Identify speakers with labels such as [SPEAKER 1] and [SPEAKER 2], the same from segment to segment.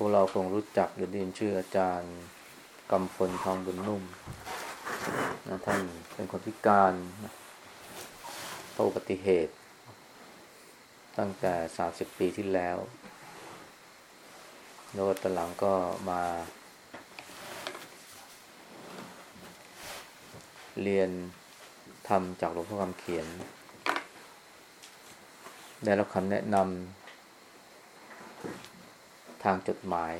[SPEAKER 1] พวกเราคงรู้จักหรือได้ยินชื่ออาจารย์กำพลทองบุญนุ่มนะท่านเป็นคนพิการนะเพราะอุบัติเหตุ ตั้งแต่สามสิบปีที่แล้ว แล้วตอนหลังก็มาเรียนทำจากหลวงพ่อคำเขียน ได้รับคำแนะนำ ทางจดหมาย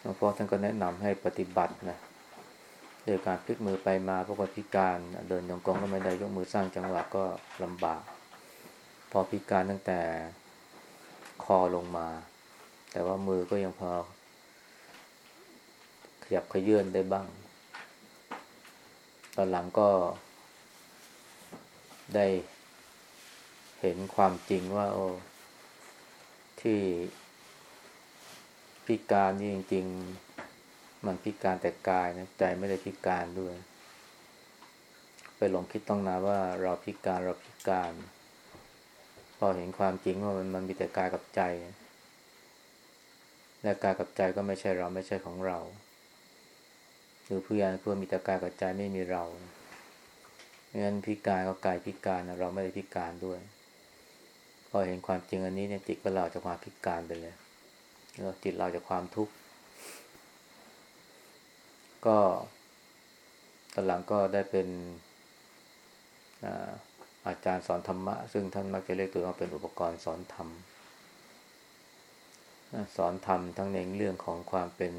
[SPEAKER 1] หลวงพ่อท่านก็แนะนำให้ปฏิบัตินะโดยการพลิกมือไปมาเพราะคนพิการ เดินยองกองก็ไม่ได้ยกมือสร้างจังหวะก็ลำบาก พอพิการตั้งแต่คอลงมา แต่ว่ามือก็ยังพอ ขยับขยื่นได้บ้าง ตอนหลังก็ได้ เห็นความจริงว่า โอ้ที่พิการนี่จริง ๆ มันพิการแต่กายนะใจไม่ได้พิการด้วย ไปหลงคิดต้องนาว่าเราพิการเราพิการ พอเห็นความจริงว่ามันมันมีแต่กายกับใจ และกายกับใจก็ไม่ใช่เราไม่ใช่ของเรา หรือเพื่อนเพื่อมีแต่กายกับใจไม่มีเรางั้นพิการก็กายพิการเราไม่ได้พิการด้วย พอเห็นความจริงอันนี้เนี่ยจิตก็เราจากความพิการไปเลยแล้วจิตเราจากความทุกข์ก็ตอนหลังก็ได้เป็นอาจารย์สอนธรรมะ ซึ่งท่านมักจะเรียกตัวว่าเป็นอุปกรณ์สอนธรรมสอนธรรมทั้งในเรื่องของความเป็น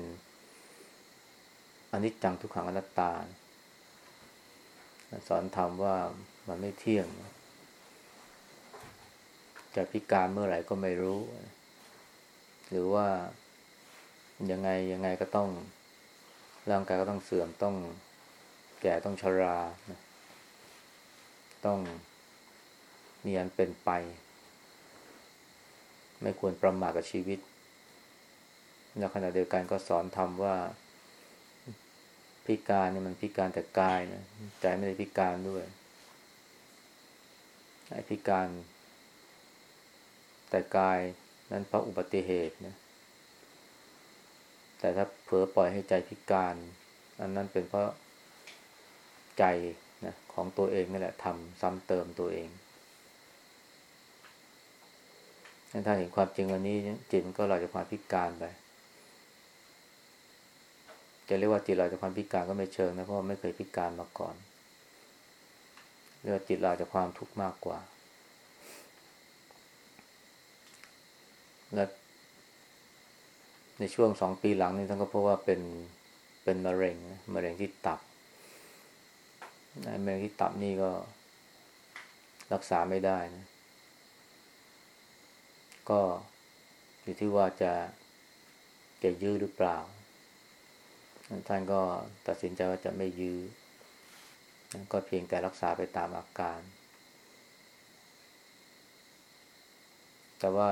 [SPEAKER 1] อนิจจังทุกขังอนัตตา สอนธรรมว่ามันไม่เที่ยง จะพิการเมื่อไหร่ก็ไม่รู้ หรือว่ายังไงยังไงก็ต้องร่างกายก็ต้องเสื่อมต้องแก่ต้องชราต้องมีอันเป็นไป ไม่ควรประมาทกับชีวิตในขณะเดียวกันก็สอนทำว่า พิการเนี่ยมันพิการแต่กายนะใจไม่ได้พิการด้วยไอ้พิการ แต่กายนั้นเพราะอุบัติเหตุนะแต่ถ้าเผลอปล่อยให้ใจพิการ อันนั้นเป็นเพราะใจนะของตัวเองนี่แหละทำซ้ำเติมตัวเองถ้าเห็นความจริงวันนี้จิตมันก็ลอยจากความพิการไปจะเรียกว่าจิตลอยจากความพิการก็ไม่เชิงนะเพราะไม่เคยพิการมาก่อนเรียกว่าจิตลอยจากความทุกข์มากกว่า และในช่วงสองปีหลังนี้ท่านก็พบว่าเป็นเป็นมะเร็งมะเร็งที่ตับมะเร็งที่ตับนี่ก็รักษาไม่ได้นะก็อยู่ที่ว่าจะจะยื้อหรือเปล่า ท่านก็ตัดสินใจว่าจะไม่ยื้อ ก็เพียงแต่รักษาไปตามอาการ แต่ว่า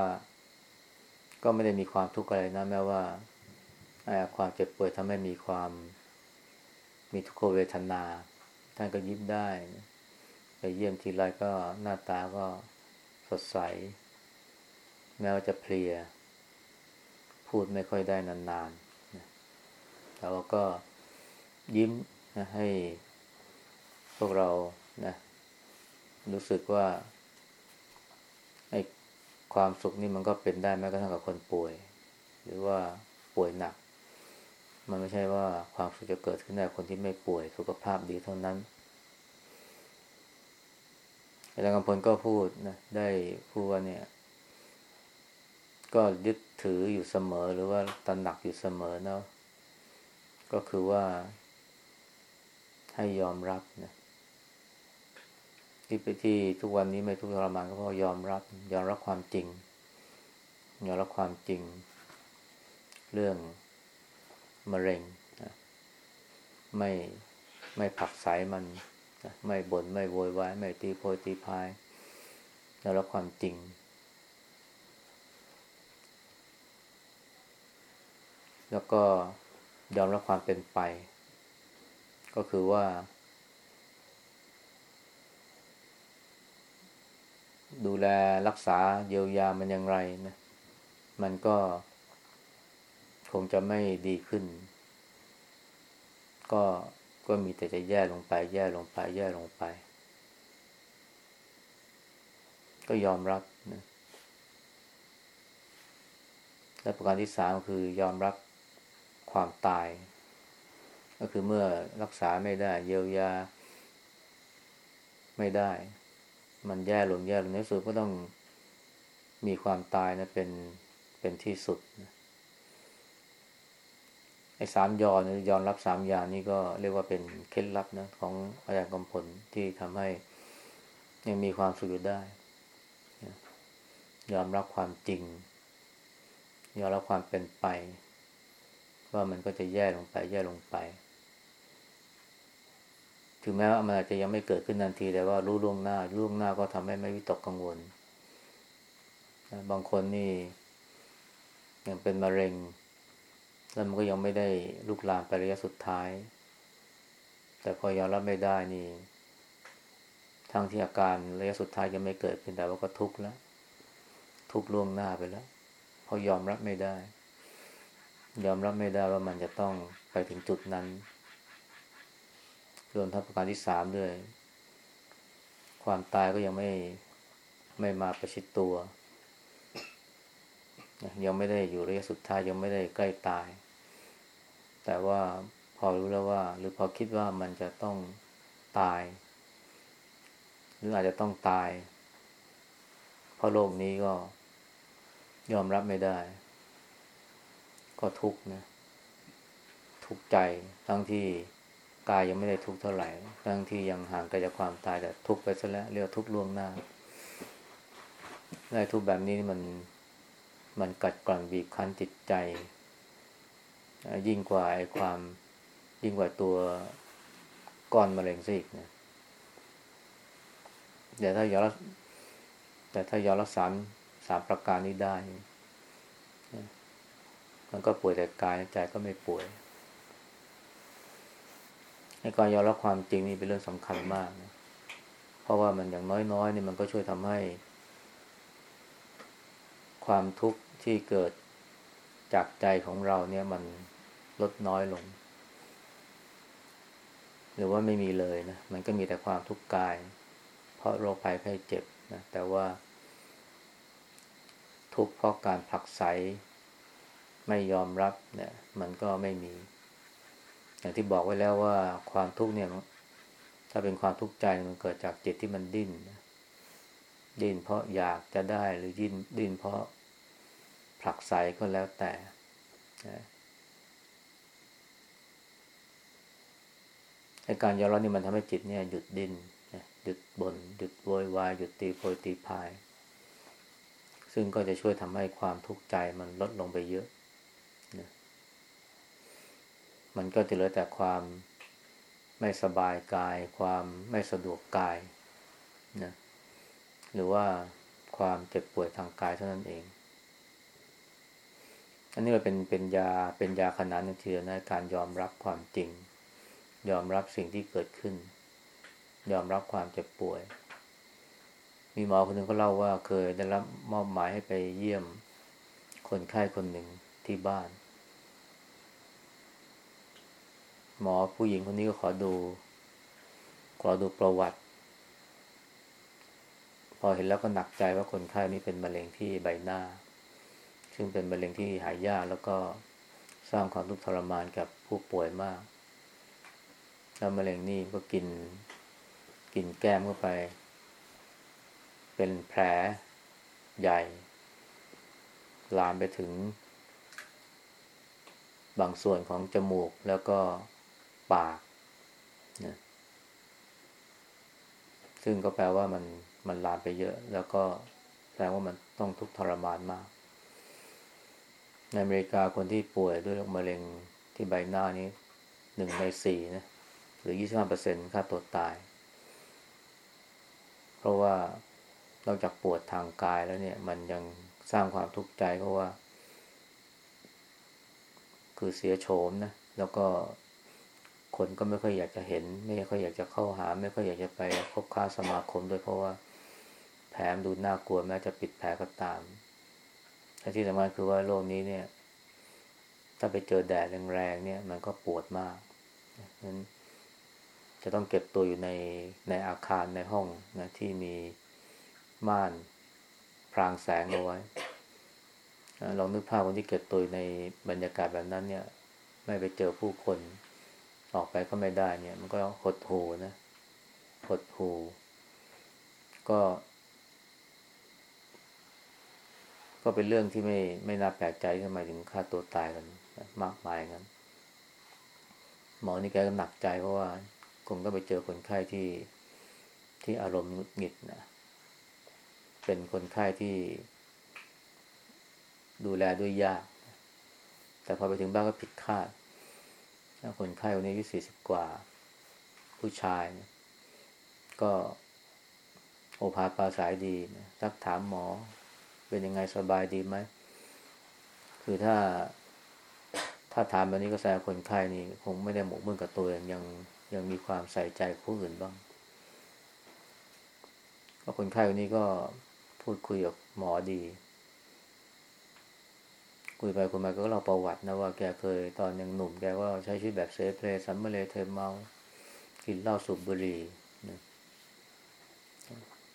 [SPEAKER 1] ก็ไม่ได้มีความทุกข์อะไรนะแม้ว่าความเจ็บป่วยทำให้มีความมีทุกขเวทนา ท่านก็ยิ้มได้ไปเยี่ยมทีไรก็หน้าตาก็สดใส แม้ว่าจะเพลีย พูดไม่ค่อยได้นานๆแต่ว่าก็ยิ้มนะให้พวกเรานะรู้สึกว่า ความสุขนี่มันก็เป็นได้แม้กระทั่งกับคนป่วย หรือว่าป่วยหนัก มันไม่ใช่ว่าความสุขจะเกิดขึ้นได้คนที่ไม่ป่วยสุขภาพดีเท่านั้นอาจารย์กำพลก็พูดนะได้พูดว่าเนี่ย ก็ยึดถืออยู่เสมอหรือว่าตระหนักอยู่เสมอเนาะก็คือว่าให้ยอมรับนะ ที่ไปที่ทุกวันนี้ไม่ทุกทรมานก็เพราะยอมรับ ยอมรับความจริง ยอมรับความจริง เรื่องมะเร็งนะไม่ไม่ผักใสมันนะไม่บน่นไม่โวยวายไม่ตีโพยตีพายยอมรับความจริง แล้วก็ยอมรับความเป็นไป ก็คือว่า ดูแลรักษาเยียวยามันอย่างไรนะ มันก็ คงจะไม่ดีขึ้น ก็ก็มีแต่จะแย่ลงไป แย่ลงไป แย่ลงไป ก็ยอมรับนะและประการที่สามคือยอมรับความตาย ก็คือเมื่อรักษาไม่ได้ เยียวยา ไม่ได้ มันแย่ลงแย่ลงในสุดก็ต้องมีความตายนะเป็นเป็นที่สุดนะไอ้สามยอนยอมรับสามอย่างนี้ก็เรียกว่าเป็นเคล็ดลับนะของอาจารย์กำพลที่ทำให้ยังมีความสุขอยู่ได้ ยอมรับความจริง ยอมรับความเป็นไป ว่ามันก็จะแย่ลงไป แย่ลงไป ถึงแม้ว่ามันอาจจะยังไม่เกิดขึ้นทันที แต่ว่ารู้ล่วงหน้าล่วงหน้าก็ทำให้ไม่วิตกกังวลบางคนนี่ยังเป็นมะเร็ง แล้วมันก็ยังไม่ได้ลุกลามไประยะสุดท้าย แต่พอยอมรับไม่ได้นี่ทั้งที่อาการระยะสุดท้ายยังไม่เกิดขึ้นแต่ว่าก็ทุกข์แล้ว ทุกข์ล่วงหน้าไปแล้วเพราะยอมรับไม่ได้ ยอมรับไม่ได้ว่ามันจะต้องไปถึงจุดนั้น รวมทั้งประการที่สามด้วย ความตายก็ยังไม่ไม่มาประชิดตัว ยังไม่ได้อยู่ระยะสุดท้ายยังไม่ได้ใกล้ตาย แต่ว่าพอรู้แล้วว่า หรือพอคิดว่ามันจะต้องตาย หรืออาจจะต้องตายเพราะโลกนี้ก็ยอมรับไม่ได้ ก็ทุกข์นะ ทุกข์ใจทั้งที่ กายยังไม่ได้ทุกข์เท่าไหร่ทั้งที่ยังห่างไกลจากความตายแต่ทุกข์ไปซะแล้วเรียกทุกข์ล่วงหน้าได้ทุกข์แบบนี้มันมันกัดกร่อนบีบคั้นจิตใจ ยิ่งกว่าไอ้ความยิ่งกว่าตัวก้อนมะเร็งซะอีกนะแต่ถ้ายอมแต่ถ้ายอมรักษาสามประการนี้ได้ มันก็ป่วยแต่กายใจก็ไม่ป่วย ในการยอมรับความจริงนี่เป็นเรื่องสำคัญมากนะเพราะว่ามันอย่างน้อยๆนี่มันก็ช่วยทำให้ ความทุกข์ที่เกิดจากใจของเราเนี่ยมันลดน้อยลง หรือว่าไม่มีเลยนะ มันก็มีแต่ความทุกข์กาย เพราะโรคภัยไข้เจ็บนะแต่ว่า ทุกข์เพราะการผลักไสไม่ยอมรับเนี่ย มันก็ไม่มี อย่างที่บอกไว้แล้วว่าความทุกข์เนี่ย ถ้าเป็นความทุกข์ใจมันเกิดจากจิตที่มันดิ้นดิ้นเพราะอยากจะได้หรือดิ้นดิ้นเพราะผลักไสก็แล้วแต่ในการยอมรับนี่มันทำให้จิตเนี่ยหยุดดิน้นหยุดบน่นหยุดโวยวายหยุดตีโพยตีพาย ซึ่งก็จะช่วยทำให้ความทุกข์ใจมันลดลงไปเยอะ มันก็จะเหลือแต่ความไม่สบายกาย ความไม่สะดวกกายนะหรือว่าความเจ็บป่วยทางกายเท่านั้นเอง อันนี้เราเป็นเป็นยาเป็นยาขนาดนึงทีเดียวนะการยอมรับความจริง ยอมรับสิ่งที่เกิดขึ้น ยอมรับความเจ็บป่วย มีหมอคนหนึ่งก็เล่าว่าเคยได้รับมอบหมายให้ไปเยี่ยมคนไข้คนหนึ่งที่บ้าน หมอผู้หญิงคนนี้ก็ขอดู ขอดูประวัติ พอเห็นแล้วก็หนักใจว่าคนไข้นี้เป็นมะเร็งที่ใบหน้า ซึ่งเป็นมะเร็งที่หายยากแล้วก็สร้างความทุกข์ทรมานกับผู้ป่วยมาก แล้วมะเร็งนี่ก็กิน กินแก้มเข้าไป เป็นแผลใหญ่ ลามไปถึงบางส่วนของจมูกแล้วก็ ปากนะซึ่งก็แปลว่ามันมันลามไปเยอะ แล้วก็แปลว่ามันต้องทุกข์ทรมานมาก ในอเมริกาคนที่ป่วยด้วยโรคมะเร็งที่ใบหน้านี้หนึ่งในสี่นะหรือยี่สิบห้าเปอร์เซ็นค่าตัวตาย เพราะว่านอกจากปวดทางกายแล้วเนี่ย มันยังสร้างความทุกข์ใจเพราะว่า คือเสียโฉมนะ แล้วก็ คนก็ไม่ค่อยอยากจะเห็น ไม่ค่อยอยากจะเข้าหา ไม่ค่อยอยากจะไปพบค้าสมาคมด้วยเพราะว่าแผลดูน่ากลัวแม้จะปิดแผลก็ตามแต่ที่สำคัญคือว่าโรคนี้เนี่ย ถ้าไปเจอแดดแรงๆเนี่ย มันก็ปวดมากนั้นจะต้องเก็บตัวอยู่ในในอาคารในห้องนะที่มีม่านพรางแสงเอาไว้ลองนึกภาพคนที่เก็บตัวในบรรยากาศแบบนั้นเนี่ย ไม่ไปเจอผู้คน ออกไปก็ไม่ได้เนี่ย มันก็หดหูนะหดหูก็ ก็เป็นเรื่องที่ไม่ไม่น่าแปลกใจทำไมถึงฆ่าตัวตายกันมากมายงั้นหมอนี่แกก็หนักใจเพราะว่าคงต้องไปเจอคนไข้ที่ที่อารมณ์หงุดหงิดนะเป็นคนไข้ที่ ดูแลด้วยยาก แต่พอไปถึงบ้านก็ผิดคาด คนไข้คนนี้อายุสี่สิบกว่า ผู้ชายนะก็โอภาปราศรัยดีนะซักถามหมอ เป็นยังไงสบายดีไหม คือถ้า ถ้าถามแบบนี้ก็แสดงคนไข้นี่ คงไม่ได้หมกมุ่นกับตัวเองยังยังมีความใส่ใจผู้อื่นบ้าง ก็คนไข้คนนี้ก็พูดคุยกับหมอดี คุยไปคุยมาก็เล่าประวัตินะว่าแกเคยตอนยังหนุ่มแกก็ใช้ชีวิตแบบเซฟเพลสัมเมเลเทเมา กินเหล้าสูบบุหรี่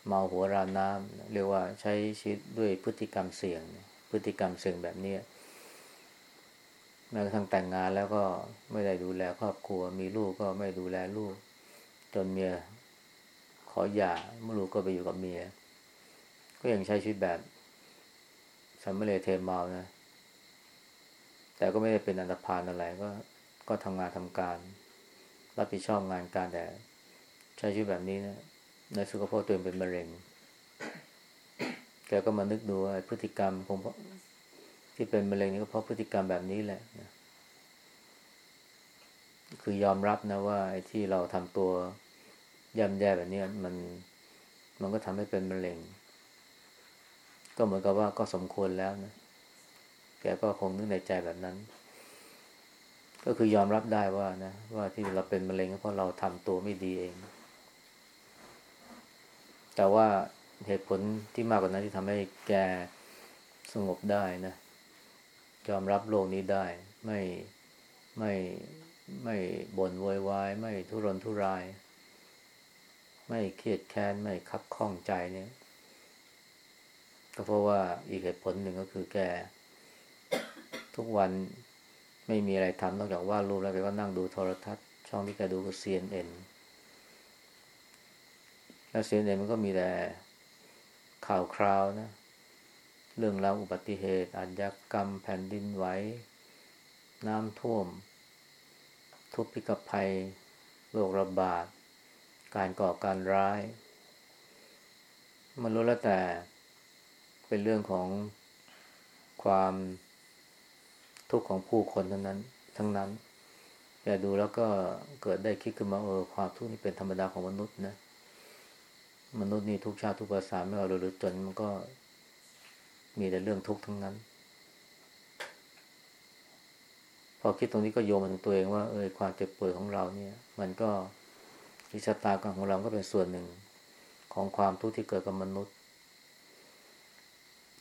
[SPEAKER 1] เมาหัวราน้ำเรียกว่าใช้ชีวิตด้วยพฤติกรรมเสี่ยง พฤติกรรมเสี่ยงแบบนี้แม้กระทั่งแต่งงานแล้วก็ไม่ได้ดูแลครอบครัว มีลูกก็ไม่ดูแลลูก จนเมียขอหย่าเมื่อลูกก็ไปอยู่กับเมีย ก็ยังใช้ชีวิตแบบสำมะเลเทเมานะ แต่ก็ไม่ได้เป็นอันตรพานอะไรก็ก็ทำงานทำการ รับผิดชอบงานการแต่ใช้ชีวิตแบบนี้นะในสุขภาพตัวเองเป็นมะเร็ง แกก็มานึกดูว่าพฤติกรรมของที่เป็นมะเร็งนี่ก็เพราะพฤติกรรมแบบนี้แหละนะคือยอมรับนะว่าไอ้ที่เราทำตัวย่ำแย่แบบนี้มันมันก็ทำให้เป็นมะเร็ง ก็เหมือนกับว่าก็สมควรแล้วนะ แกก็คงนึกในใจแบบนั้น ก็คือยอมรับได้ว่านะ ว่าที่เราเป็นมะเร็งก็เพราะเราทำตัวไม่ดีเอง แต่ว่าเหตุผลที่มากกว่านั้นที่ทำให้แกสงบได้นะยอมรับโลกนี้ได้ ไม่ไม่ไม่บ่นโวยวาย ไม่ทุรนทุราย ไม่เครียดแค้น ไม่คับข้องใจเนี่ย ก็เพราะว่าอีกเหตุผลหนึ่งก็คือแก ทุกวันไม่มีอะไรทำนอกจากวาดรูปแล้วแกก็นั่งดูโทรทัศน์ ช่องที่แกดูคือ CNN แล้วเสียงเนี่ยมันก็มีแต่ข่าวคราวนะ เรื่องราวอุบัติเหตุอาชญากรรมแผ่นดินไหวน้ำท่วม ทุพพิกภัยโรคระบาด การก่อการร้าย มันรู้แล้วแต่เป็นเรื่องของความ ทุกข์ของผู้คนทั้งนั้น ทั้งนั้น แต่ดูแล้วก็เกิดได้คิดขึ้นมาเออความทุกข์นี่เป็นธรรมดาของมนุษย์นะมนุษย์นี่ทุกชาติทุกภาษาไม่ว่าเราหรือจนมันก็มีแต่เรื่องทุกข์ทั้งนั้น พอคิดตรงนี้ก็โยมมาถึงตัวเองว่าเออความเจ็บป่วยของเราเนี่ย มันก็วิชาตากรรมของเราก็เป็นส่วนหนึ่งของความทุกข์ที่เกิดกับมนุษย์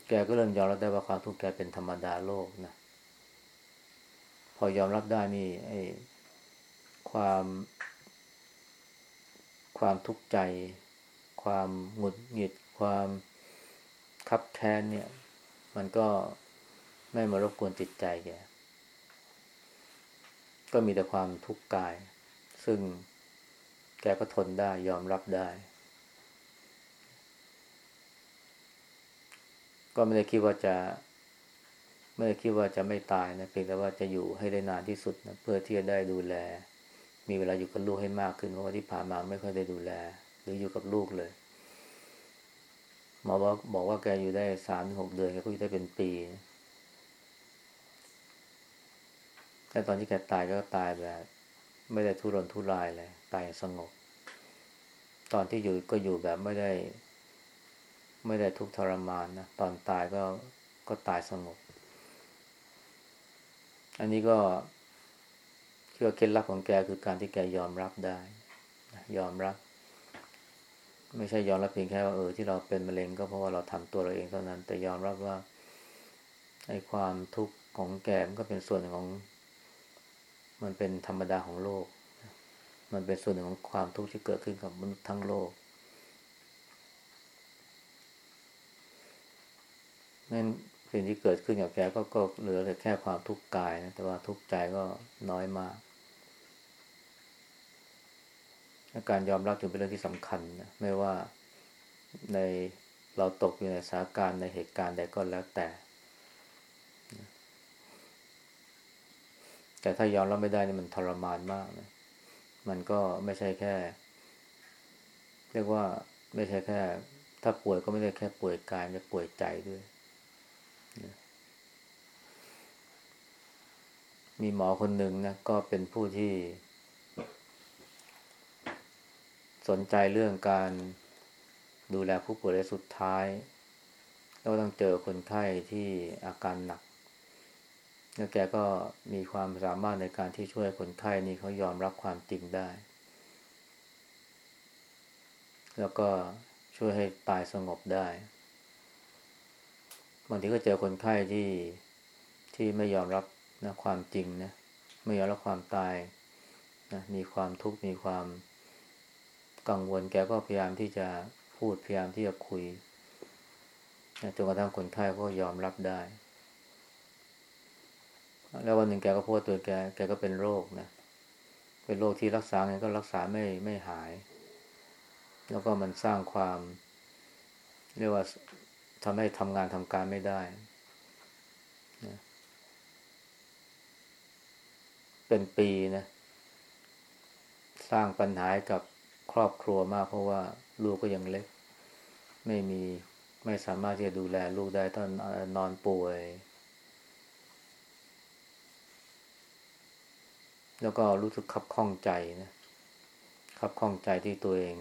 [SPEAKER 1] แกก็เริ่มยอมรับได้ว่าความทุกข์แกเป็นธรรมดาโลกนะ พอยอมรับได้นี่ไอ้ความ ความทุกข์ใจ ความหงุดหงิด ความคับแค้นเนี่ย มันก็ไม่มารบกวนจิตใจแกก็มีแต่ความทุกข์กาย ซึ่งแกก็ทนได้ยอมรับได้ ก็ไม่ได้คิดว่าจะ ไม่ได้คิดว่าจะไม่ตายนะเพียงแต่ว่าจะอยู่ให้ได้นานที่สุดนะเพื่อที่จะได้ดูแล มีเวลาอยู่กับลูกให้มากขึ้นเพราะว่าที่ผ่านมาไม่ค่อยได้ดูแล หรืออยู่กับลูกเลยหมอบอกบอกว่าแกอยู่ได้สามหกเดือนแกก็อยู่ได้เป็นปีแต่ตอนที่แกตายก็ตายแบบ ไม่ได้ทุรนทุรายเลยตายสงบ ตอนที่อยู่ก็อยู่แบบไม่ได้ ไม่ได้ทุกทรมานนะตอนตายก็ก็ตายสงบ อันนี้ก็เชื่อเคล็ดลับของแกคือการที่แกยอมรับได้ ยอมรับ ไม่ใช่ยอมรับเพียงแค่ว่าเออที่เราเป็นมะเร็งก็เพราะว่าเราทำตัวเราเองเท่านั้น แต่ยอมรับว่าไอ้ความทุกข์ของแกมันก็เป็นส่วนหนึ่งของ มันเป็นธรรมดาของโลก มันเป็นส่วนหนึ่งของความทุกข์ที่เกิดขึ้นกับมนุษย์ทั้งโลกนั่น สิ่งที่เกิดขึ้นกับแกก็ก็เหลือแต่แค่ความทุกข์กายนะแต่ว่าทุกข์ใจก็น้อยมาก การยอมรับจึงเป็นเรื่องที่สำคัญนะไม่ว่าในเราตกอยู่ในสถานการณ์ในเหตุการณ์ใดก็แล้วแต่ แต่ถ้ายอมรับไม่ได้นี่มันทรมานมากนะมันก็ไม่ใช่แค่ เรียกว่าไม่ใช่แค่ ถ้าป่วยก็ไม่ได้แค่ป่วยกายจะป่วยใจด้วย มีหมอคนหนึ่งนะก็เป็นผู้ที่ สนใจเรื่องการดูแลผู้ป่วยระยะสุดท้ายแล้วต้องเจอคนไข้ที่อาการหนัก แล้วแกก็มีความสามารถในการที่ช่วยคนไข้นี่เขายอมรับความจริงได้ แล้วก็ช่วยให้ตายสงบได้ บางทีก็เจอคนไข้ที่ที่ไม่ยอมรับ นะความจริงนะไม่ยอมรับความตายนะมีความทุกข์มีความกังวลแกก็พยายามที่จะพูดพยายามที่จะคุยจนกระทั่งคนไข้ก็ยอมรับได้ แล้ววันหนึ่งแกก็พูดตัวแกแกก็เป็นโรคนะเป็นโรคที่รักษาไงก็รักษาไม่ไม่หาย แล้วก็มันสร้างความ เรียกว่าทำให้ทำงานทำการไม่ได้นะ เป็นปีนะ สร้างปัญหากับครอบครัวมากเพราะว่าลูกก็ยังเล็ก ไม่มีไม่สามารถที่จะดูแลลูกได้ตอนนอนป่วย แล้วก็รู้สึกขับข้องใจนะขับข้องใจที่ตัวเอง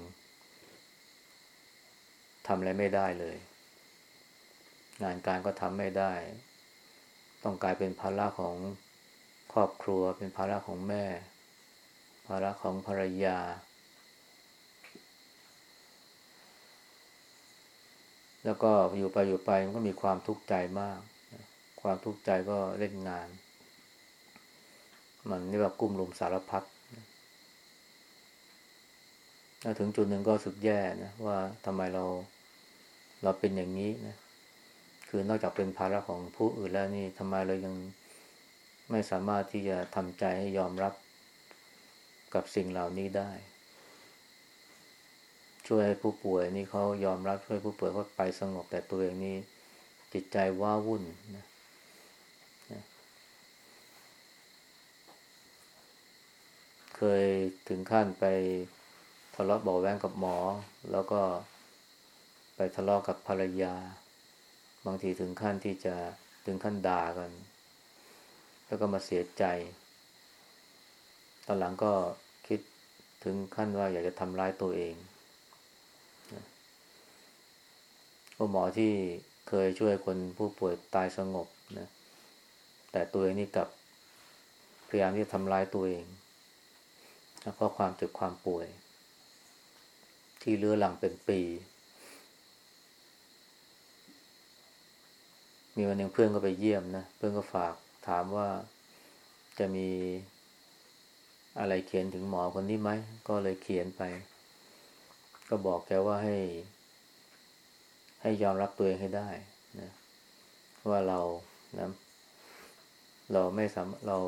[SPEAKER 1] ทำอะไรไม่ได้เลย งานการก็ทำไม่ได้ ต้องกลายเป็นภาระของ ครอบครัว เป็นภาระของแม่ ภาระของภรรยา แล้วก็อยู่ไปอยู่ไปมันก็มีความทุกข์ใจมาก ความทุกข์ใจก็เล่นงาน มันเรียกว่ากุ้มลุมสารพัดถ้าถึงจุดหนึ่งก็สึกแย่นะว่าทำไมเราเราเป็นอย่างนี้นะคือนอกจากเป็นภาระของผู้อื่นแล้วนี่ทำไมเรายัง ไม่สามารถที่จะทำใจให้ยอมรับกับสิ่งเหล่านี้ได้ ช่วยให้ผู้ป่วยนี่เขายอมรับช่วยผู้ป่วยเขาไปสงบแต่ตัวเองนี่จิตใจว้าวุ่นนะเคยถึงขั้นไปทะเลาะเบาแวงกับหมอ แล้วก็ไปทะเลาะกับภรรยา บางทีถึงขั้นที่จะถึงขั้นด่ากัน แล้วก็มาเสียใจ ตอนหลังก็คิดถึงขั้นว่าอยากจะทำร้ายตัวเองหมอที่เคยช่วยคนผู้ป่วยตายสงบนะ แต่ตัวเองนี่กับพยายามที่จะทำร้ายตัวเองเพราะความเจ็บความป่วย ที่เลื้อหลังเป็นปี มีวันหนึ่งเพื่อนก็ไปเยี่ยมนะ เพื่อนก็ฝาก ถามว่าจะมีอะไรเขียนถึงหมอคนนี้ไหม ก็เลยเขียนไป ก็บอกแกว่าให้ ให้ยอมรับตัวเองให้ได้นะว่าเรานะเราไม่สามเรา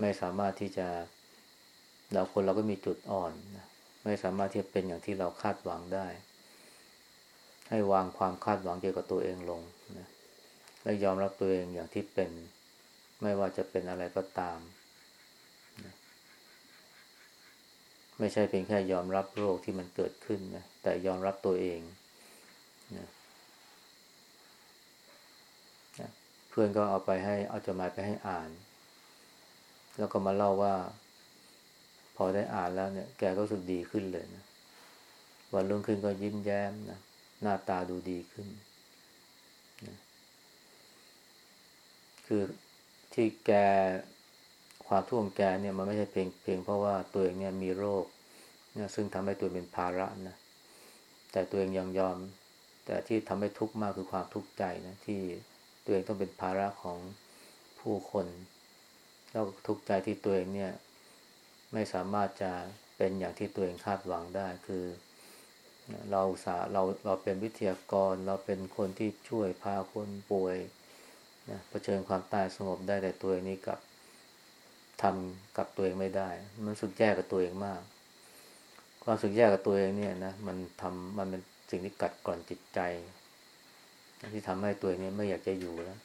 [SPEAKER 1] ไม่สามารถที่จะ เราคนเราก็มีจุดอ่อนนะไม่สามารถที่จะเป็นอย่างที่เราคาดหวังได้ ให้วางความคาดหวังเกี่ยวกับตัวเองลงนะและยอมรับตัวเองอย่างที่เป็น ไม่ว่าจะเป็นอะไรก็ตามนะไม่ใช่เพียงแค่ยอมรับโรคที่มันเกิดขึ้นนะแต่ยอมรับตัวเองนะเพื่อนก็เอาไปให้เอาจดหมายไปให้อ่าน แล้วก็มาเล่าว่า พอได้อ่านแล้วเนี่ย แกก็รู้สึกดีขึ้นเลยนะวันรุ่งขึ้นก็ยิ้มแย้มนะหน้าตาดูดีขึ้นนะคือ ที่แกความทุกข์ของแกเนี่ยมันไม่ใช่เพียงเพียงเพราะว่าตัวเองเนี่ยมีโรคเนี่ยซึ่งทำให้ตัวเป็นภาระนะแต่ตัวเองยังยอม แต่ที่ทำให้ทุกข์มากคือความทุกข์ใจนะที่ตัวเองต้องเป็นภาระของผู้คนแล้วทุกข์ใจที่ตัวเองเนี่ย ไม่สามารถจะเป็นอย่างที่ตัวเองคาดหวังได้คือ เราสาเราเราเป็นวิทยากร เราเป็นคนที่ช่วยพาคนป่วย นะเผชิญความตายสงบได้แต่ตัวเองนี้กับทำกับตัวเองไม่ได้ มันสุดแย่กับตัวเองมาก ความสุดแย่กับตัวเองเนี่ยนะมันทำมันเป็นสิ่งที่กัดกร่อนจิตใจ ที่ทำให้ตัวเองนี้ไม่อยากจะอยู่แล้ว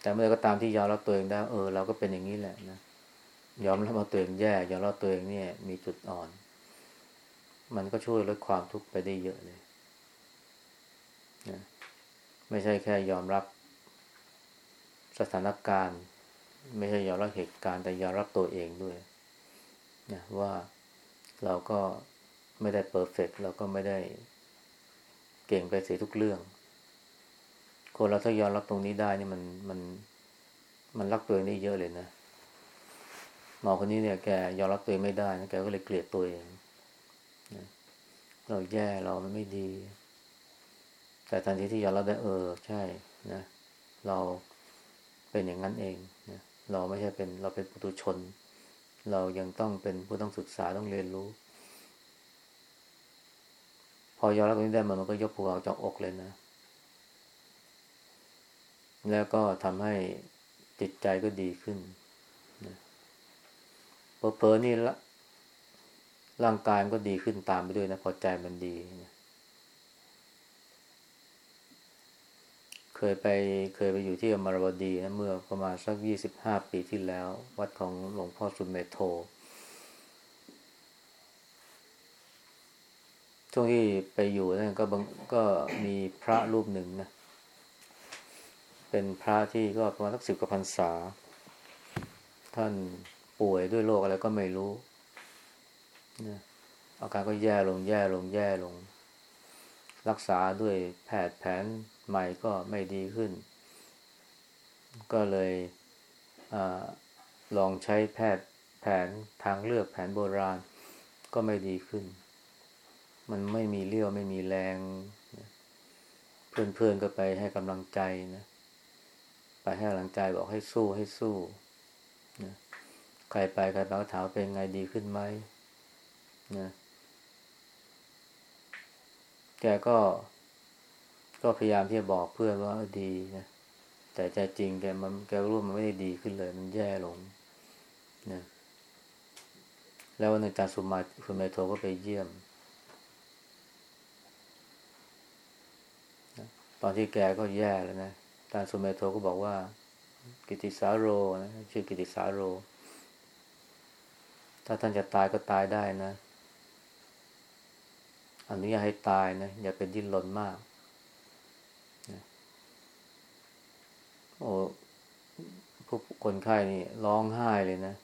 [SPEAKER 1] แต่เมื่อก็ตามที่ยอมรับตัวเองได้ เออ เราก็เป็นอย่างนี้แหละนะยอมรับว่าตัวเองแย่ยอมรับตัวเองเนี่ย มีจุดอ่อน มันก็ช่วยลดความทุกข์ไปได้เยอะเลย นะไม่ใช่แค่ยอมรับสถานการณ์ ไม่ใช่ยอมรับเหตุการณ์ แต่ยอมรับตัวเองด้วยนะว่าเราก็ไม่ได้เพอร์เฟกเราก็ไม่ได้เก่งไปเสียทุกเรื่อง คนเราถ้ายอมรับตรงนี้ได้นี่มันมันมันรักตัวเองได้เยอะเลยนะหมอคนนี้เนี่ยแกยอมรับตัวเองไม่ได้นะแกก็เลยเกลียดตัวเองนะเราแย่เรามันไม่ดี แต่ทันทีที่ยอมรับได้เออใช่นะ เราเป็นอย่างนั้นเองนะเราไม่ใช่เป็นเราเป็นปุถุชน เรายังต้องเป็นผู้ต้องศึกษาต้องเรียนรู้ พอยอมรับตรงนี้ได้มันมันก็ยกภูเขาจากอกเลยนะ แล้วก็ทำให้จิตใจก็ดีขึ้นนะเพอๆนี่ละร่างกายมันก็ดีขึ้นตามไปด้วยนะพอใจมันดีนะ เคยไปเคยไปอยู่ที่อมรวดีนะเมื่อประมาณสักยี่สิบห้าปีที่แล้ว วัดของหลวงพ่อสุนเมโทช่วงที่ไปอยู่นั่นก็บางก็มีพระรูปหนึ่งนะ เป็นพระที่ก็ประมาณสักสิบกว่าพรรษา ท่านป่วยด้วยโรคอะไรก็ไม่รู้นะอาการก็แย่ลงแย่ลงแย่ลง รักษาด้วยแพทย์แผน ใหม่ก็ไม่ดีขึ้น ก็เลยอลองใช้แพทย์แผนทางเลือกแผนโบราณ ก็ไม่ดีขึ้น มันไม่มีเลี้ยวไม่มีแรง เพื่อนๆก็ไปให้กำลังใจนะไปให้กำลังใจบอกให้สู้ให้สู้นะใครไปใครไปก็ถามเป็นไงดีขึ้นไหมนะแกก็ ก็พยายามที่จะบอกเพื่อนว่าดีนะแต่ใจจริงแกมันแกรู้มันไม่ได้ดีขึ้นเลย มันแย่ลงนะแล้ววันหนึ่งจารสุมาคุณเมโทก็ไปเยี่ยม ตอนที่แกก็แย่แล้วนะอาจารย์สุเมโทก็บอกว่า กิติสาโรนะชื่อกิติสาโร ถ้าท่านจะตายก็ตายได้นะอนุญาตให้ตายนะ อย่าเป็นดิ้นรนมาก โอ้ผู้คนไข้นี่ร้องไห้เลยนะ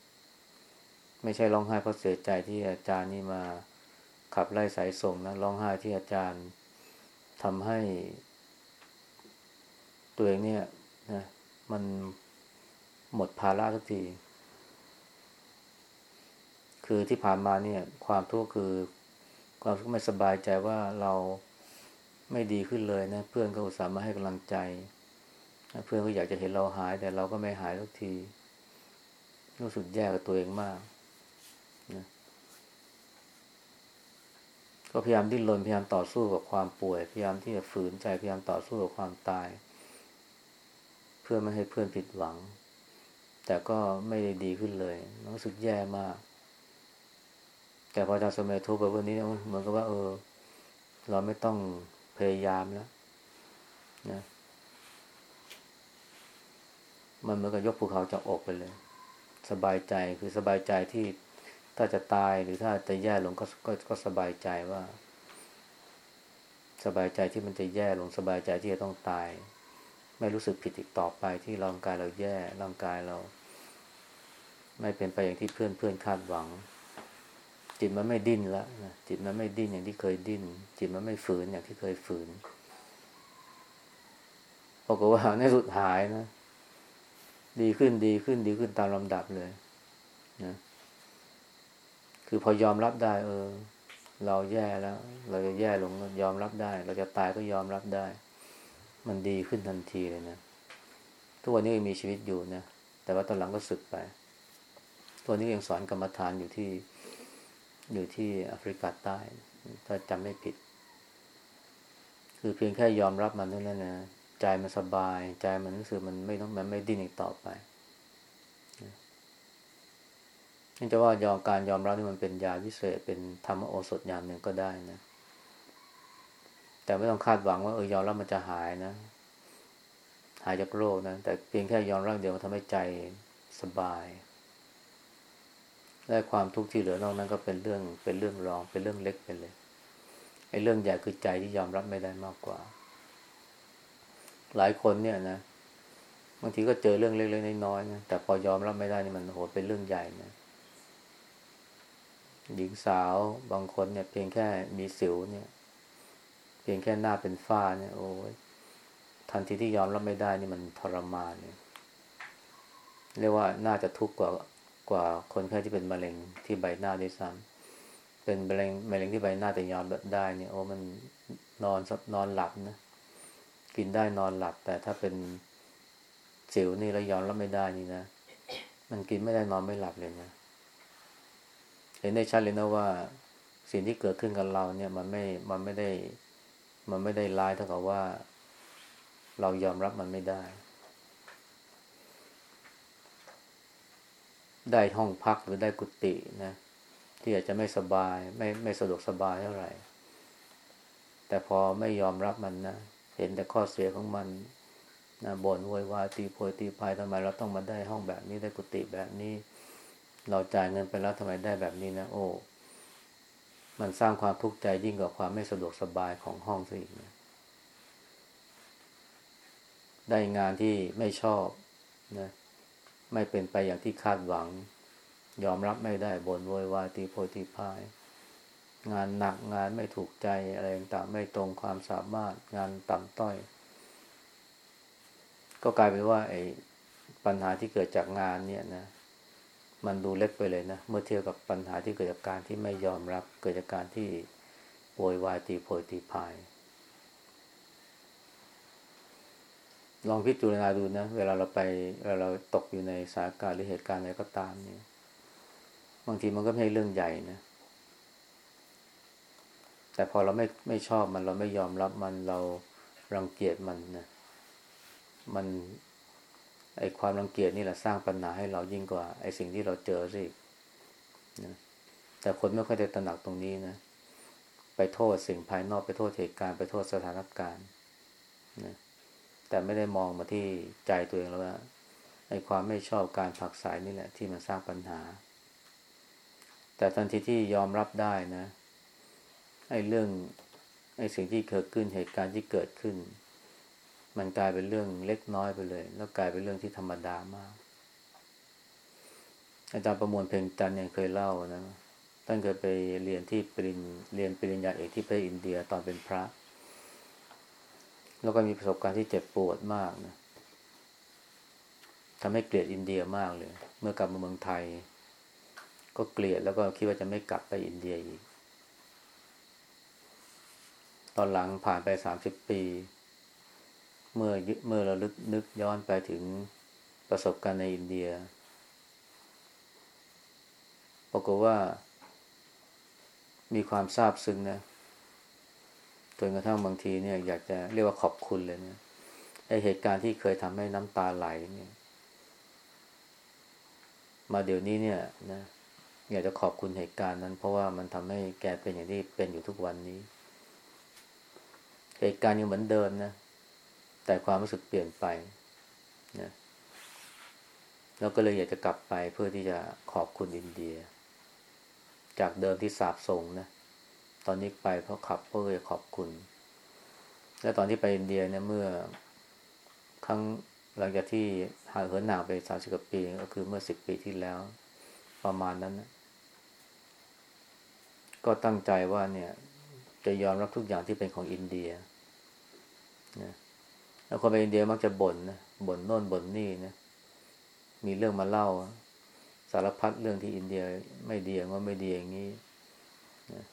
[SPEAKER 1] ไม่ใช่ร้องไห้เพราะเสียใจที่อาจารย์นี่มาขับไล่สายส่งนะร้องไห้ที่อาจารย์ทำให้ ตัวเองเนี่ยนะมันหมดภาระทุกที คือที่ผ่านมาเนี่ย ความทุกข์คือ ความทุกข์ไม่สบายใจว่าเราไม่ดีขึ้นเลยนะ เพื่อนก็อุตส่าห์มาให้กำลังใจ เพื่อนก็อยากจะเห็นเราหาย แต่เราก็ไม่หายทุกทีรู้สึกแย่กับตัวเองมากนะก็พยายามดิ้นรนพยายามต่อสู้กับความป่วย พยายามที่จะฝืนใจพยายามต่อสู้กับความตาย เพื่อไม่ให้เพื่อนผิดหวัง แต่ก็ไม่ได้ดีขึ้นเลยรู้สึกแย่มาก แต่พออาจารย์สมัยทุบไปวันนี้เหมือนกับว่า เออ เราไม่ต้องพยายามแล้วนะ มันเหมือนกับยกภูเขาจากอกไปเลย สบายใจคือสบายใจที่ถ้าจะตายหรือถ้าจะแย่ลงก็ก็ก็สบายใจว่า สบายใจที่มันจะแย่ลงสบายใจที่จะต้องตาย ไม่รู้สึกผิดอีกต่อไปที่ร่างกายเราแย่ร่างกายเรา ไม่เป็นไปอย่างที่เพื่อนเพื่อนคาดหวัง จิตมันไม่ดิ้นล้วนะจิตมันไม่ดิ้นอย่างที่เคยดิ้น จิตมันไม่ฝืนอย่างที่เคยฝืนปรากฏว่าในสุดหายนะ ดีขึ้นดีขึ้นดีขึ้นตามลำดับเลยนะคือพอยอมรับได้ เออ เราแย่แล้ว เราจะแย่ลงก็ยอมรับได้ เราจะตายก็ยอมรับได้ มันดีขึ้นทันทีเลยนะทุกวันนี้ยังมีชีวิตอยู่นะแต่ว่าตอนหลังก็สึกไป ตัวนี้ยังสอนกรรมฐานอยู่ที่อยู่ที่แอฟริกาใต้ ถ้าจำไม่ผิด คือเพียงแค่ยอมรับมันเท่านั้นนะ ใจมันสบาย ใจมันรู้สึกมันไม่ต้องมันไม่ดิ้นอีกต่อไปนี่จะว่ายอมการยอมรับนี่มันเป็นยาวิเศษเป็นธรรมโอสถอย่างหนึ่งก็ได้นะ แต่ไม่ต้องคาดหวังว่าเออยอมรับมันจะหายนะ หายจากโรคนะ แต่เพียงแค่ยอมรับเดียวมันทำให้ใจสบายและความทุกข์ที่เหลือนอกนั้นก็เป็นเรื่องเป็นเรื่องรองเป็นเรื่องเล็กไปเลยไอ้เรื่องใหญ่คือใจที่ยอมรับไม่ได้มากกว่า หลายคนเนี่ยนะบางทีก็เจอเรื่องเล็กๆน้อยๆนะแต่พอยอมรับไม่ได้นี่มันโหเป็นเรื่องใหญ่นะหญิงสาวบางคนเนี่ย เพียงแค่มีสิวเนี่ย เพียงแค่หน้าเป็นฝ้าเนี่ย โอ้ยทันทีที่ยอมรับไม่ได้นี่มันทรมานเนี่ยเรียกว่าน่าจะทุกข์กว่ากว่าคนไข้ที่เป็นมะเร็งที่ใบหน้าด้วยซ้ำเป็นมะเร็งมะเร็งที่ใบหน้าแต่ยอมได้เนี่ยโอ้มันนอนนอนหลับนะ กินได้นอนหลับ แต่ถ้าเป็นสิวนี่แล้วยอมรับไม่ได้นี่นะ มันกินไม่ได้นอนไม่หลับเลยนะเห็นได้ชัดเลยนะว่า สิ่งที่เกิดขึ้นกับเราเนี่ย มันไม่ มันไม่ได้ มันไม่ได้ร้ายเท่ากับว่า เรายอมรับมันไม่ได้ ได้ห้องพักหรือได้กุฏินะ ที่อาจจะไม่สบาย ไม่ไม่สะดวกสบายเท่าไหร่แต่พอไม่ยอมรับมันนะ เห็นแต่ข้อเสียของมันนะบ่นโวยวายตีโพยตีพายทำไมเราต้องมาได้ห้องแบบนี้ได้กุฏิแบบนี้ เราจ่ายเงินไปแล้วทำไมได้แบบนี้นะโอ้มันสร้างความทุกข์ใจยิ่งกว่าความไม่สะดวกสบายของห้องซะอีกนะได้งานที่ไม่ชอบนะไม่เป็นไปอย่างที่คาดหวัง ยอมรับไม่ได้บนโวยวายตีโพยตีพาย งานหนักงานไม่ถูกใจอะไรต่างไม่ตรงความสามารถงานต่ำต้อย ก็กลายเป็นว่าไอ้ปัญหาที่เกิดจากงานเนี่ยนะ มันดูเล็กไปเลยนะ เมื่อเทียบกับปัญหาที่เกิดจากการที่ไม่ยอมรับ เกิดจากการที่โวยวายตีโพยตีพาย ลองพิจารณาดูนะ เวลาเราไปเวลาเราตกอยู่ในสถานการณ์หรือเหตุการณ์อะไรก็ตามเนี่ย บางทีมันก็ไม่ใช่เรื่องใหญ่นะ แต่พอเราไม่ไม่ชอบมันเราไม่ยอมรับมันเรารังเกียจมันนะมันไอความรังเกียจนี่แหละสร้างปัญหาให้เรายิ่งกว่าไอสิ่งที่เราเจอสินะแต่คนไม่ค่อยได้ตระหนักตรงนี้นะไปโทษสิ่งภายนอกไปโทษเหตุการณ์ไปโทษสถานการณ์นะแต่ไม่ได้มองมาที่ใจตัวเองแล้วว่าไอ้ความไม่ชอบการผักสายนี่แหละที่มันสร้างปัญหา แต่ทันทีที่ยอมรับได้นะ ไอ้เรื่องไอ้สิ่งที่เกิดขึ้นเหตุการณ์ที่เกิดขึ้น มันกลายเป็นเรื่องเล็กน้อยไปเลย แล้วกลายเป็นเรื่องที่ธรรมดามาก อาจารย์ประมวลเพ่งจันยังเคยเล่านะท่านเคยไปเรียนที่ปริญเรียนปริญญาเอกที่ประเทศอินเดียตอนเป็นพระ แล้วก็มีประสบการณ์ที่เจ็บปวดมากนะทำให้เกลียดอินเดียมากเลย เมื่อกลับมาเมืองไทย ก็เกลียดแล้วก็คิดว่าจะไม่กลับไปอินเดียอีก ตอนหลังผ่านไปสามสิบปี เมื่อเมื่อเราลึกนึกย้อนไปถึงประสบการณ์ในอินเดียปรากฏว่า มีความซาบซึ้งนะจนกระทั่งบางทีเนี่ย อยากจะเรียกว่าขอบคุณเลยเนะไอเหตุการณ์ที่เคยทำให้น้ำตาไหลเนี่ย มาเดี๋ยวนี้เนี่ยนะอยากจะขอบคุณเหตุการณ์นั้น เพราะว่ามันทำให้แกเป็นอย่างที่เป็นอยู่ทุกวันนี้ เหตุการณ์ยังเหมือนเดิมนะ แต่ความรู้สึกเปลี่ยนไปนะเราก็เลยอยากจะกลับไปเพื่อที่จะขอบคุณอินเดีย จากเดิมที่สาบส่งนะ ตอนนี้ไปเพราะขับเพื่อจะขอบคุณ และตอนที่ไปอินเดียเนี่ยเมื่อครั้งหลังจากที่หาเหินหนาวไปสามสิบกว่าปี ก็คือเมื่อสิบปีที่แล้ว ประมาณนั้นนะก็ตั้งใจว่าเนี่ย จะยอมรับทุกอย่างที่เป็นของอินเดียนะแล้วคนไปอินเดียมักจะบ่นนะบ่นโน่นบ่นนี่นะมีเรื่องมาเล่า สารพัดเรื่องที่อินเดียไม่ดีว่าไม่ดีอย่างนี้นะ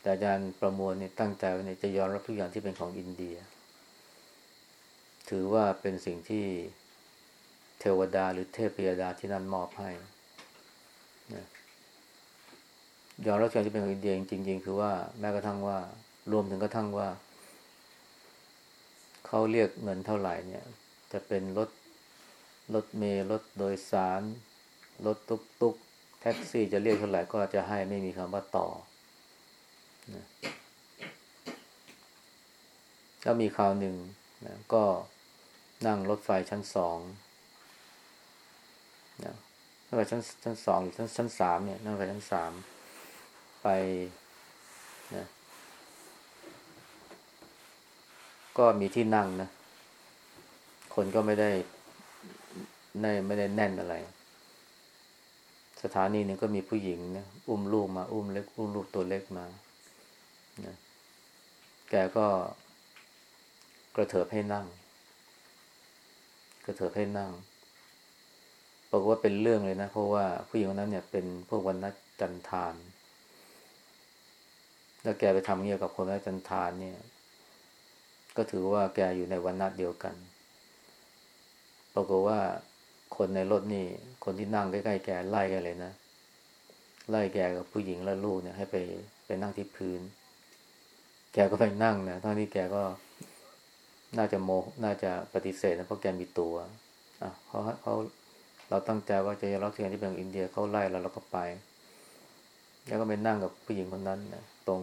[SPEAKER 1] แต่อาจารย์ประมวลเนี่ยตั้งใจเนี่ยจะยอมรับทุกอย่างที่เป็นของอินเดีย ถือว่าเป็นสิ่งที่เทวดาหรือเทพยดาที่นั่นมอบให้นะ ยอมรับทุกางที่เป็นของอินเดียจริงๆ คือว่าแม้กระทั่งว่ารวมถึงกระทั่งว่า เขาเรียกเงินเท่าไหร่เนี่ย จะเป็นรถรถเมล์รถโดยสาร รถตุกตุกแท็กซี่จะเรียกเท่าไหร่ก็จะให้ไม่มีคำว่าต่อนะแล้วมีคราวหนึ่งนะก็นั่งรถไฟชั้นสองนะนั่งไปชั้นชั้นสองหรือชั้นชั้นสามเนี่ยนั่งไปชั้นสาม ไปนะก็มีที่นั่งนะ คนก็ไม่ได้ไม่ไม่ได้แน่นอะไร สถานีนึงก็มีผู้หญิงนะอุ้มลูกมาอุ้มเล็กอุ้มลูกตัวเล็กมานะแกก็กระเถิบให้นั่ง กระเถิบให้นั่งบอกว่าเป็นเรื่องเลยนะ เพราะว่าผู้หญิงคนนั้นเนี่ยเป็นพวกวันนัจันทาน แล้วแกไปทำเงี้ยกับคนวันนัดจันทานเนี่ย ก็ถือว่าแกอยู่ในวันนัดเดียวกันปรากฏว่าคนในรถนี่ คนที่นั่งใกล้ๆแกไล่กันเลยนะ ไล่แกกับผู้หญิงและลูกเนี่ยให้ไปไปนั่งที่พื้น แกก็ไปนั่งนะทั้งที่แกก็น่าจะโมน่าจะปฏิเสธนะเพราะแกมีตัวอะเขาเขาเราตั้งใจว่าจะยอมรับสิ่งที่เป็นอินเดียเขาไล่เราเราก็ไป แล้วก็ไปนั่งกับผู้หญิงคนนั้นนะตรง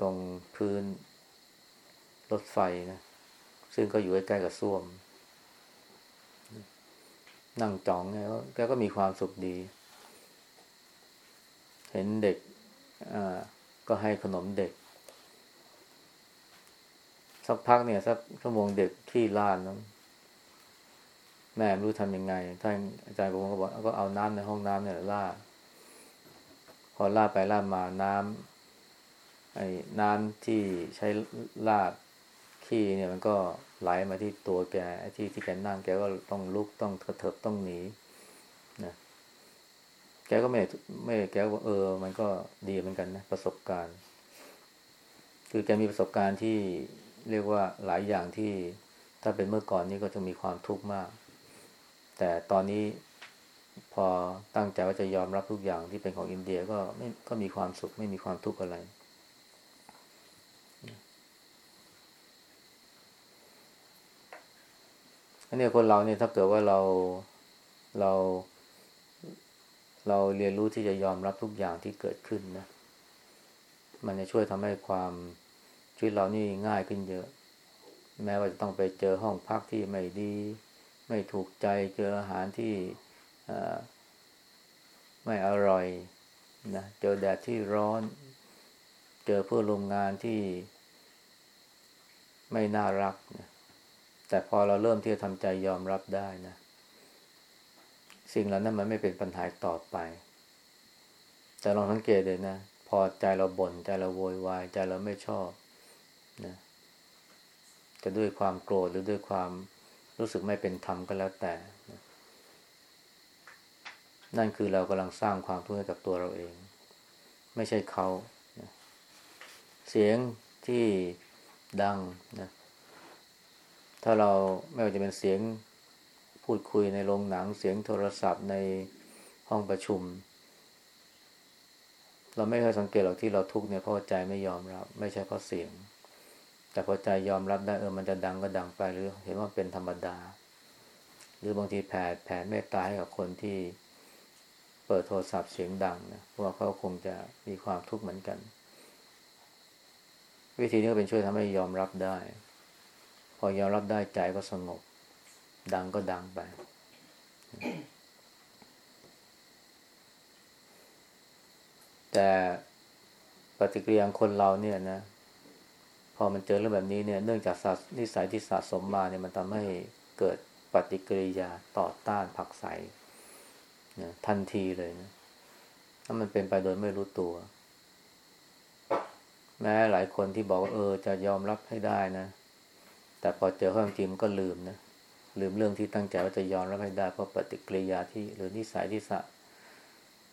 [SPEAKER 1] ตรงพื้นรถไฟนะซึ่งก็อยู่ใกล้ๆกับส้วม นั่งจ้องไงแกก็มีความสุขดี เห็นเด็กอ่าก็ให้ขนมเด็ก สักพักเนี่ยสักชั่วโมงเด็กขี้ลานนะแม่ไม่รู้ทำยังไงท่านอาจารย์ผมก็บอกก็เอาน้ำในห้องน้ำเนี่ยลาด พอลาดไปลาดมาน้ำไอ้น้ำที่ใช้ลาดขี้เนี่ยมันก็ไหลมาที่ตัวแกไอ้ที่ที่แกนั่งแกก็ต้องลุกต้องเถิบต้องหนีนะแกก็ไม่ไม่แกก็เออ มันก็ดีเหมือนกันนะประสบการณ์ คือแกมีประสบการณ์ที่เรียกว่าหลายอย่างที่ถ้าเป็นเมื่อก่อนนี่ก็จะมีความทุกข์มาก แต่ตอนนี้ พอตั้งใจว่าจะยอมรับทุกอย่างที่เป็นของอินเดียก็ไม่ก็มีความสุขไม่มีความทุกข์อะไร อันนี้คนเราเนี่ยถ้าเกิดว่าเราเรา เราเรียนรู้ที่จะยอมรับทุกอย่างที่เกิดขึ้นนะ มันจะช่วยทำให้ความชีวิตเรานี่ง่ายขึ้นเยอะ แม้ว่าจะต้องไปเจอห้องพักที่ไม่ดี ไม่ถูกใจเจออาหารที่ ไม่อร่อยนะเจอแดดที่ร้อน เจอเพื่อนร่วมงานที่ไม่น่ารักนะแต่พอเราเริ่มที่จะทำใจยอมรับได้นะ สิ่งเหล่านั้นมันไม่เป็นปัญหาต่อไป แต่ลองสังเกตเลยนะ พอใจเราบน่นใจเราโวยวายใจเราไม่ชอบนะจะด้วยความโกรธหรือด้วยความรู้สึกไม่เป็นธรรมก็แล้วแต่ นั่นคือเรากำลังสร้างความทุกข์ให้กับตัวเราเอง ไม่ใช่เขา เสียงที่ดังนะถ้าเราไม่ว่าจะเป็นเสียงพูดคุยในโรงหนังเสียงโทรศัพท์ในห้องประชุม เราไม่เคยสังเกตหรอกที่เราทุกข์เนี่ยเพราะใจไม่ยอมรับ ไม่ใช่เพราะเสียง แต่พอใจยอมรับได้เออมันจะดังก็ดังไปหรือ เห็นว่าเป็นธรรมดา หรือบางทีแผ่แผ่เมตตาให้กับคนที่ เปิดโทรศัพท์เสียงดังนะเพราะว่าเขาคงจะมีความทุกข์เหมือนกัน วิธีนี้ก็เป็นช่วยทำให้ยอมรับได้ พอยอมรับได้ใจก็สงบ ดังก็ดังไป แต่ปฏิกิริยาคนเราเนี่ยนะ พอมันเจอเรื่องแบบนี้เนี่ย เนื่องจากนิสัยที่สะสมมาเนี่ยมันทำให้เกิดปฏิกิริยาต่อต้านผักใส นะทันทีเลยนะถ้ามันเป็นไปโดยไม่รู้ตัว แม้หลายคนที่บอกว่าเออ จะยอมรับให้ได้นะ แต่พอเจอความจริงมันก็ลืมนะลืมเรื่องที่ตั้งใจว่าจะยอมรับให้ได้เพราะปฏิกิริยาที่หรือนิสัยที่สะ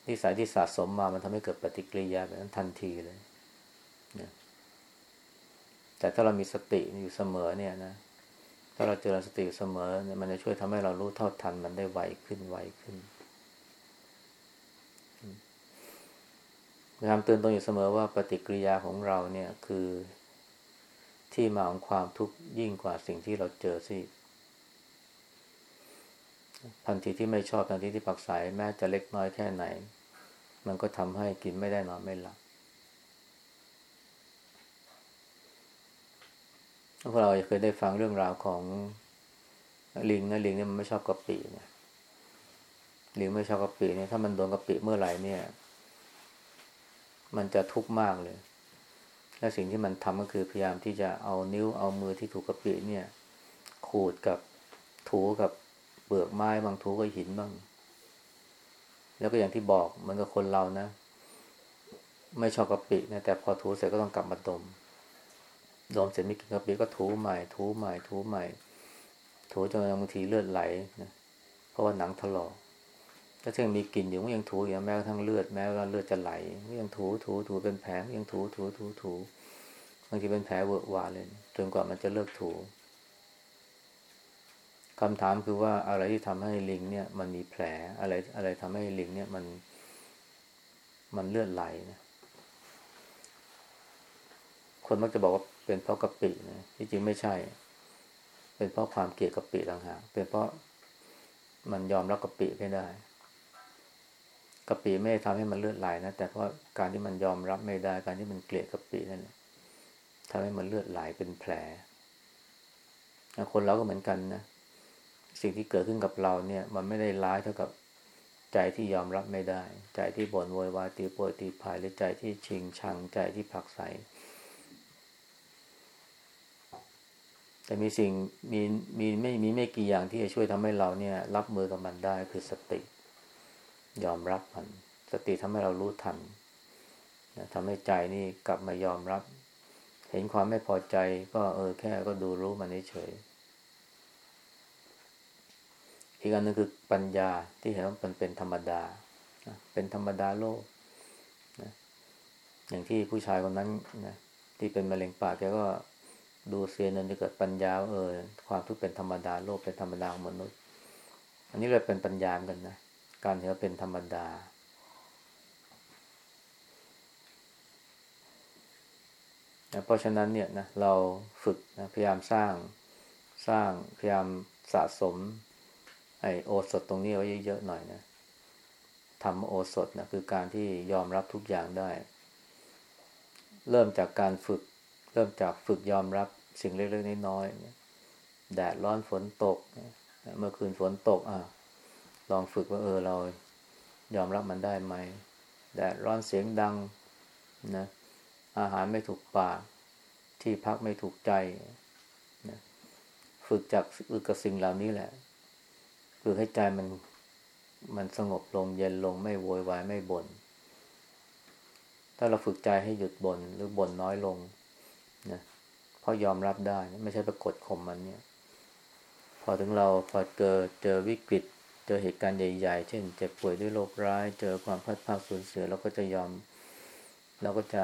[SPEAKER 1] นิสัยที่สะสมมามันทำให้เกิดปฏิกิริยาแบบนั้นทันทีเลยนะแต่ถ้าเรามีสติอยู่เสมอเนี่ยนะถ้าเราเจริญสติอยู่เสมอเนี่ยมันจะช่วยทำให้เรารู้เท่าทันมันได้ไวขึ้นไวขึ้นพ ยายามเตือนตนอยู่เสมอว่าปฏิกิริยาของเราเนี่ยคือที่มาของความทุกข์ยิ่งกว่าสิ่งที่เราเจอสิทันทีที่ไม่ชอบทันทีที่ปักสายแม้จะเล็กน้อยแค่ไหน มันก็ทำให้กินไม่ได้นอนไม่หลับพวกเราเคยได้ฟังเรื่องราวของลิงนะลิงเนี่ยมันไม่ชอบกะปิเนี่ยลิงไม่ชอบกะปิเนี่ยถ้ามันโดนกะปิเมื่อไหร่เนี่ย มันจะทุกข์มากเลย และสิ่งที่มันทำก็คือพยายามที่จะเอานิ้วเอามือที่ถูกกระปิเนี่ย ขูดกับถูกับเปลือกไม้บางถูกับหินบ้าง แล้วก็อย่างที่บอกมันก็คนเรานะ ไม่ชอบกระปินะแต่พอถูเสร็จก็ต้องกลับมาดมดมเสร็จไม่กินกระปิก็ถูใหม่ ถูใหม่ ถูใหม่ ถูจนบางทีเลือดไหลนะเพราะว่าหนังถลอก ถ้าเช่นมีกลิ่นอยู่ก็ยังถูอย่างแม้กระทั่งเลือดแม้ว่าเลือดจะไหลก็ยังถูถูถูเป็นแผลยังถูถูถูถูบางทีเป็นแผลเวอะหวาเลยจนกว่ามันจะเลิกถูคำถามคือว่าอะไรที่ทำให้ลิงเนี่ย มันมีแผลอะไร อะไรทำให้ลิงเนี่ยมัน มันเลือดไหลนะคนมักจะบอกว่าเป็นเพราะกะปินะที่จริงไม่ใช่ เป็นเพราะความเกลียดกะปิต่างหากเป็นเพราะมันยอมรับกะปิไม่ได้ กะปิไม่ทำให้มันเลือดไหลนะแต่เพราะการที่มันยอมรับไม่ได้ การที่มันเกลียดกะปินั่นทำให้มันเลือดไหลเป็นแผลคนเราก็เหมือนกันนะสิ่งที่เกิดขึ้นกับเราเนี่ย มันไม่ได้ร้ายเท่ากับใจที่ยอมรับไม่ได้ ใจที่บ่นโวยวายตีโพยตีพายหรือใจที่ชิงชังใจที่ผักใสแต่มีสิ่งมีมีไม่มีไม่กี่อย่างที่จะช่วยทำให้เราเนี่ย รับมือกับมันได้คือสติ ยอมรับมัน สติทำให้เรารู้ทันนะทำให้ใจนี่กลับมายอมรับ เห็นความไม่พอใจก็เออแค่ก็ดูรู้มันเฉยอีกอันนึงคือปัญญาที่เห็นว่ามันเป็นธรรมดา เป็นธรรมดาโลกนะอย่างที่ผู้ชายคนนั้นนะที่เป็นมะเร็งปากแกก็ดูเซียนจนจะเกิดปัญญาเออความทุกข์เป็นธรรมดาโลกเป็นธรรมดาของมนุษย์ อันนี้เลยเป็นปัญญาเหมือนกันนะ การเห็นว่าเป็นธรรมดา เพราะฉะนั้นเนี่ยนะเราฝึกนะพยายามสร้างสร้างพยายามสะสม ไอโอสถตรงนี้ไว้เยอะๆหน่อยนะทำโอสถนะคือการที่ยอมรับทุกอย่างได้ เริ่มจากการฝึก เริ่มจากฝึกยอมรับสิ่งเล็กๆน้อยๆแดดร้อนฝนตก เมื่อคืนฝนตกอะ ลองฝึกว่าเออเรายอมรับมันได้ไหมแดดร้อนเสียงดังนะอาหารไม่ถูกปากที่พักไม่ถูกใจนะฝึกจากอึกกับสิ่งเหล่านี้แหละฝึกให้ใจมันมันสงบลงเย็นลงไม่โวยวายไม่บน่นถ้าเราฝึกใจให้หยุดบน่นหรือบ่นน้อยลงนะเพราะยอมรับได้ ไม่ใช่ประกดข่มมันเนี่ย พอถึงเราพอเจอเจอวิกฤต เจอเหตุการณ์ใหญ่ๆ เช่น เจ็บป่วยด้วยโรคร้าย เจอความพัดพาสูญเสียเราก็จะยอม เราก็จะ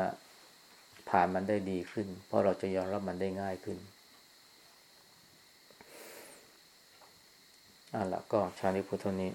[SPEAKER 1] ผ่านมันได้ดีขึ้น เพราะเราจะยอมรับมันได้ง่ายขึ้นอะละก็ชาลิพุทธนี้